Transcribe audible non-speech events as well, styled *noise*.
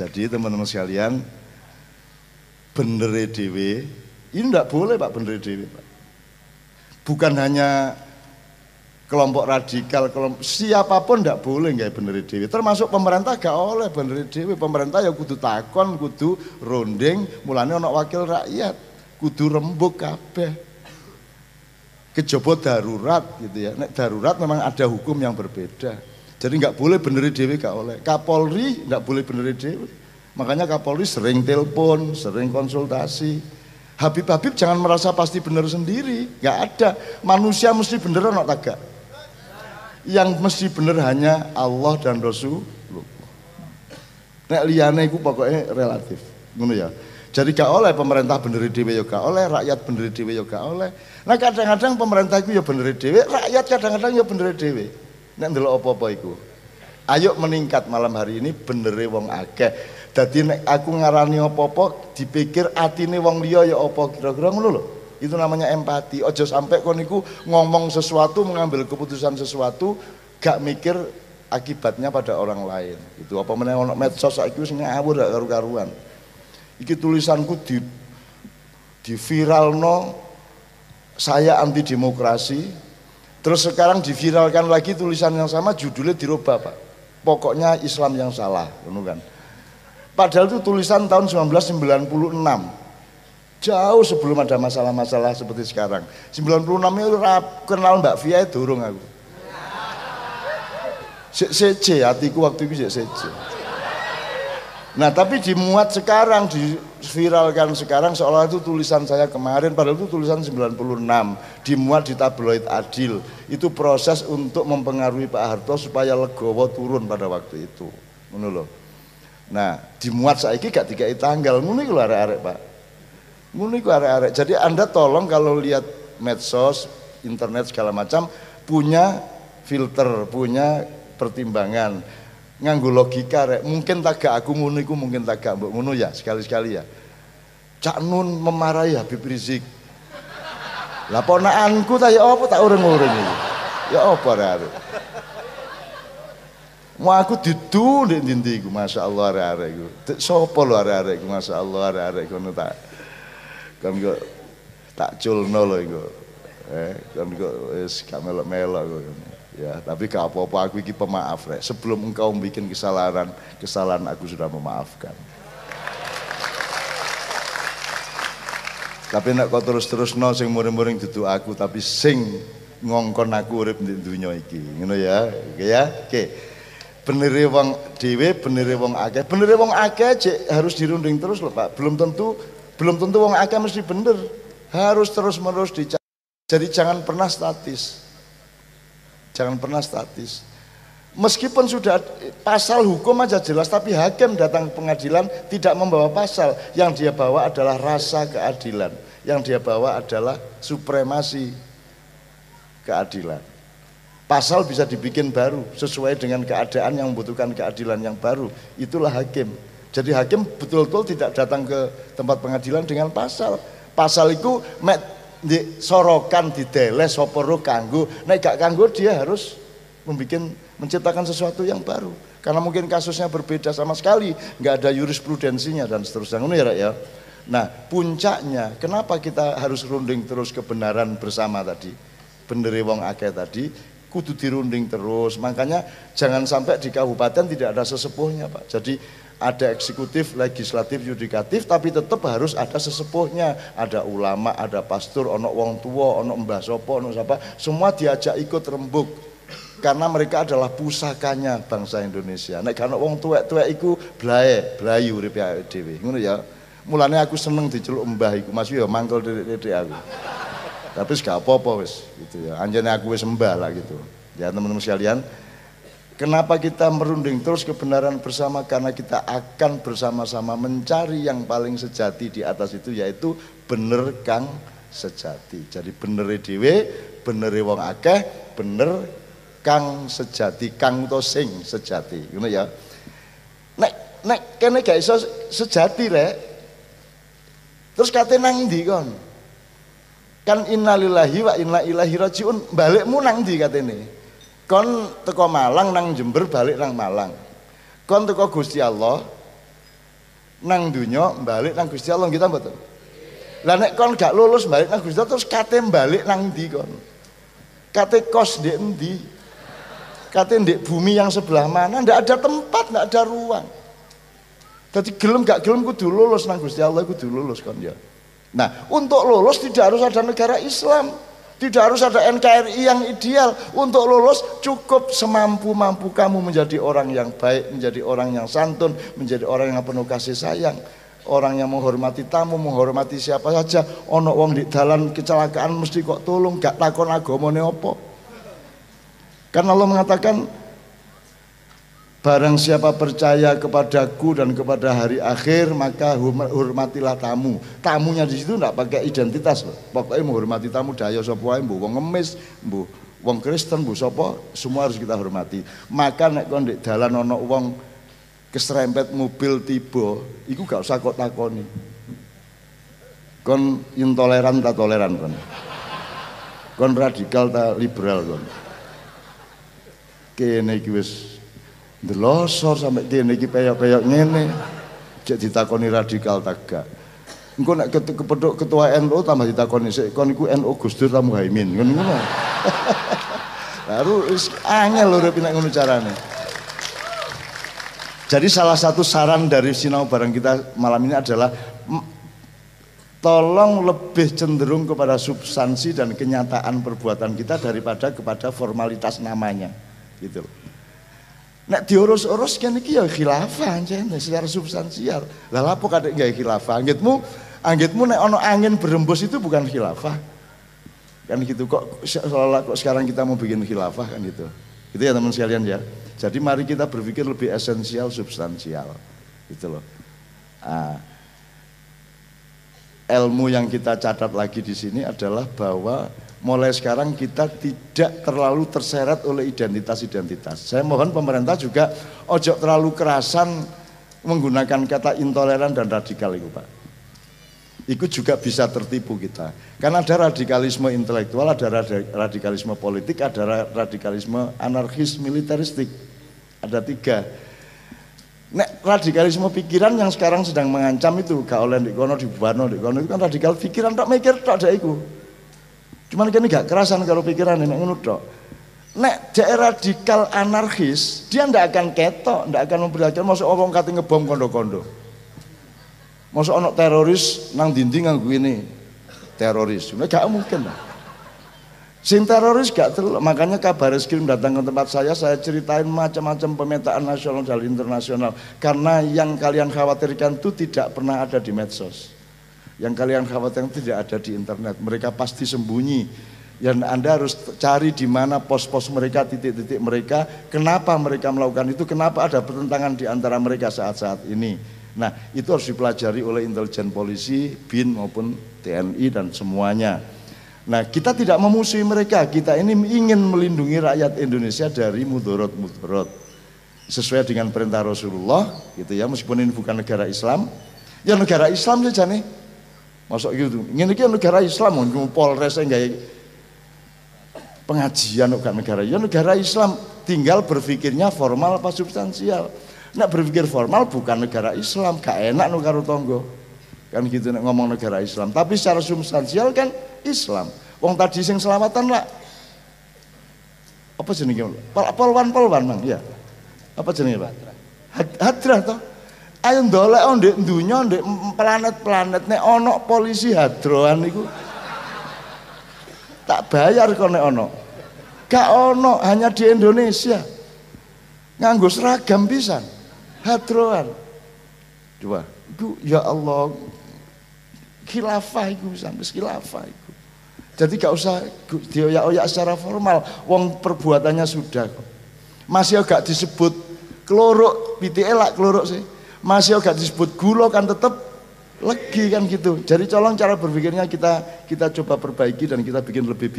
Jadi teman-teman sekalian, bener dewe, ini tidak boleh Pak bener dewe Pak. Bukan hanya kelompok radikal, kelompok siapa pun tidak boleh nggak bener dewe. Termasuk pemerintah gak oleh bener dewe. Pemerintah ya kudu takon, kudu ronding, mulanya ono wakil rakyat, kudu rembuk kabeh kejaba darurat gitu ya. Nek darurat memang ada hukum yang berbeda. Jadi nggak boleh beneri dewi gak oleh. Kapolri nggak boleh beneri dewi. Makanya Kapolri sering telepon, sering konsultasi. Habib-habib jangan merasa pasti benar sendiri. Nggak ada. Manusia mesti bener atau tagak. Yang mesti benar hanya Allah dan Rasul. Nek liyane iku pokoknya relatif. Ngono ya. Jadi gak oleh pemerintah bener dhewe ya gak oleh, rakyat bener dhewe ya gak oleh. Nah kadang-kadang pemerintah itu ya bener dhewe, rakyat kadang-kadang ya bener dhewe. Nek ndelok apa-apa iku. Ayo meningkat malam hari ini benere wong akeh. Dadi nek aku ngarani apa-apa dipikir atine wong liya ya apa kira-kira ngono lho. Itu namanya empati. Ojo sampai kon niku ngomong sesuatu, mengambil keputusan sesuatu gak mikir akibatnya pada orang lain. Itu apa meneh ono medsos saiki wis ngawur gak karu-karuan iki tulisanku di di viral no saya anti demokrasi terus sekarang diviralkan lagi tulisan yang sama judulnya dirubah pak. Pokoknya Islam yang salah kan. Padahal itu tulisan tahun 1996 jauh sebelum ada masalah-masalah seperti sekarang. 96 itu kenal Mbak Via itu durung aku. CC hatiku waktu itu CC Nah tapi dimuat sekarang, diviralkan sekarang seolah itu tulisan saya kemarin, padahal itu tulisan 96, dimuat di tabloid Adil. Itu proses untuk mempengaruhi Pak Harto supaya legowo turun pada waktu itu. Menurut Nah, dimuat saiki gak tiga tanggal, ngono iku arek-arek, Pak. Ngono iku arek-arek. Jadi Anda tolong kalau lihat medsos, internet segala macam punya filter, punya pertimbangan nganggo logika rek mungkin tagak aku ngono iku mungkin tagak mbok ngono ya sekali-sekali ya Cak Nun memarahi Habib Rizik lah ponakanku ta ya apa tak urung-urung iki ya apa rek Mau aku didu ndek ndi iku masyaallah arek-arek iku. Sopo lho arek-arek iku masyaallah arek-arek ngono tak. Kan kok tak culno lho iku. Eh, kan kok wis gak melok-melok kok. Ya, tapi gak apa-apa aku iki pemaaf rek. Sebelum engkau bikin kesalahan, kesalahan aku sudah memaafkan. Tapi nak kau terus-terus no sing muring-muring dudu aku tapi sing ngongkon aku urip di dunia iki. Ngono ya. Oke ya. Oke. Benere wong dhewe, benere wong akeh. Benere wong akeh cek harus dirunding terus loh, Pak. Belum tentu belum tentu wong akeh mesti bener. Harus terus-menerus dicari. Jadi jangan pernah statis. Jangan pernah statis. Meskipun sudah pasal hukum aja jelas, tapi hakim datang ke pengadilan tidak membawa pasal. Yang dia bawa adalah rasa keadilan. Yang dia bawa adalah supremasi keadilan. Pasal bisa dibikin baru sesuai dengan keadaan yang membutuhkan keadilan yang baru. Itulah hakim. Jadi hakim betul-betul tidak datang ke tempat pengadilan dengan pasal. Pasal itu di sorokan di dele soporo kanggo? Nek gak kanggo dia harus membuat menciptakan sesuatu yang baru. Karena mungkin kasusnya berbeda sama sekali. Nggak ada jurisprudensinya dan seterusnya. Ini ya ya? Nah puncaknya kenapa kita harus runding terus kebenaran bersama tadi? Benderi wong akeh tadi kudu dirunding terus. Makanya jangan sampai di kabupaten tidak ada sesepuhnya pak. Jadi ada eksekutif, legislatif, yudikatif, tapi tetap harus ada sesepuhnya, ada ulama, ada pastor, ono wong tua, ono mbah sopo, ono siapa, semua diajak ikut rembuk karena mereka adalah pusakanya bangsa Indonesia. Nek kan wong tua-tua iku blae, blayu urip dhewe. Ngono ya. Mulane aku seneng diceluk mbah iku, Mas ya mangkel dedik aku. Tapi gak apa-apa wis gitu ya. Anjane aku wis mbah lah gitu. Ya teman-teman sekalian, Kenapa kita merunding terus kebenaran bersama? Karena kita akan bersama-sama mencari yang paling sejati di atas itu yaitu bener kang sejati. Jadi bener dewe, bener wong akeh, bener kang sejati, kang to sing sejati. Ngono ya. Nek nek kene gak iso sejati rek. Terus kate nang ndi kon? Kan innalillahi wa inna ilaihi rajiun. Balikmu nang ndi katene? Kon teko Malang nang Jember balik nang Malang kon teko Gusti Allah nang dunya balik nang Gusti Allah kita betul. Lah nek kon gak lulus balik nang Gusti Allah terus kate balik nang ndi kon? Kate kos di endi? Kate di bumi yang sebelah mana? Ndak ada tempat, ndak ada ruang. Jadi gelem gak gelem kudu lulus nang Gusti Allah kudu lulus kon ya. Nah, untuk lulus tidak harus ada negara Islam. Tidak harus ada NKRI yang ideal. Untuk lulus cukup semampu-mampu kamu menjadi orang yang baik, menjadi orang yang santun, menjadi orang yang penuh kasih sayang. Orang yang menghormati tamu, menghormati siapa saja. Ono wong di dalam kecelakaan mesti kok tolong, gak takon agamane apa. Karena Allah mengatakan Barang siapa percaya kepadaku dan kepada hari akhir maka hormatilah tamu. Tamunya di situ tidak pakai identitas loh. Pokoknya menghormati tamu daya sapa wae wong ngemis, mbuh wong Kristen, mbuh sapa, semua harus kita hormati. Maka nek kon ndek dalan ana wong keserempet mobil tiba, iku gak usah kok takoni. Kon intoleran tak toleran kon. Kon radikal tak liberal kon. Kene iki wis Delosor sampai kene iki peyok-peyok ngene. Cek ditakoni radikal tak gak. Engko nek kepethuk ketua NU tambah ditakoni sik kon iku NU Gus Dur ta Muhaimin. Ngono ngono. *laughs* Baru angel urip nek ngono carane. Jadi salah satu saran dari sinau bareng kita malam ini adalah tolong lebih cenderung kepada substansi dan kenyataan perbuatan kita daripada kepada formalitas namanya gitu loh. Nek diurus-urus kan iki ya khilafah anjen secara substansial. Lah apa kadek gawe khilafah? Anggitmu anggitmu nek ono angin berembus itu bukan khilafah. Kan gitu kok seolah kok sekarang kita mau bikin khilafah kan gitu. Itu ya teman sekalian ya. Jadi mari kita berpikir lebih esensial substansial. Gitu loh. Nah, ilmu yang kita catat lagi di sini adalah bahwa mulai sekarang kita tidak terlalu terseret oleh identitas-identitas. Saya mohon pemerintah juga ojo terlalu kerasan menggunakan kata intoleran dan radikal itu Pak. Itu juga bisa tertipu kita. Karena ada radikalisme intelektual, ada radikalisme politik, ada radikalisme anarkis militeristik. Ada tiga. Nek radikalisme pikiran yang sekarang sedang mengancam itu, gak oleh di kono, di Bano, di itu kan radikal pikiran tak mikir tak ada itu Cuman kini gak kerasan kalau pikiran ini ngono tok. Nek daerah radikal anarkis, dia ndak akan ketok, ndak akan memperlihatkan masuk orang kata ngebom kondo-kondo. Masuk ono teroris nang dinding nganggo ini teroris. Nah, gak mungkin lah. Sing teroris gak terlalu, makanya kabar eskrim datang ke tempat saya, saya ceritain macam-macam pemetaan nasional dan internasional. Karena yang kalian khawatirkan itu tidak pernah ada di medsos. Yang kalian khawatir tidak ada di internet. Mereka pasti sembunyi. Dan Anda harus cari di mana pos-pos mereka, titik-titik mereka, kenapa mereka melakukan itu, kenapa ada pertentangan di antara mereka saat-saat ini. Nah, itu harus dipelajari oleh intelijen polisi, BIN maupun TNI dan semuanya. Nah, kita tidak memusuhi mereka, kita ini ingin melindungi rakyat Indonesia dari mudorot-mudorot. Sesuai dengan perintah Rasulullah, gitu ya, meskipun ini bukan negara Islam. Ya negara Islam saja nih, Masuk gitu. Ini kan negara Islam, mau Polres enggak pengajian bukan negara. Ya negara Islam, tinggal berpikirnya formal apa substansial. Nak berpikir formal bukan negara Islam, gak enak nu karo. Kan gitu nek ngomong negara Islam. Tapi secara substansial kan Islam. Wong tadi sing selamatan lah. Apa jenenge? Polwan-polwan, Mang, ya. Apa jenenge, Pak? Hadrah toh. Ayo ndolek oh, ndek dunya ndek planet-planet nek ana polisi hadroan iku tak bayar kok nek ana. Gak ono hanya di Indonesia. Nganggo seragam pisan. Hadroan. Coba, itu ya Allah khilafah iku sampai khilafah iku. Jadi gak usah dioyak-oyak secara formal, wong perbuatannya sudah. Masih gak disebut kelorok, pitike lak kelorok sih masih agak disebut gula kan tetap legi kan gitu. Jadi colong cara berpikirnya kita kita coba perbaiki dan kita bikin lebih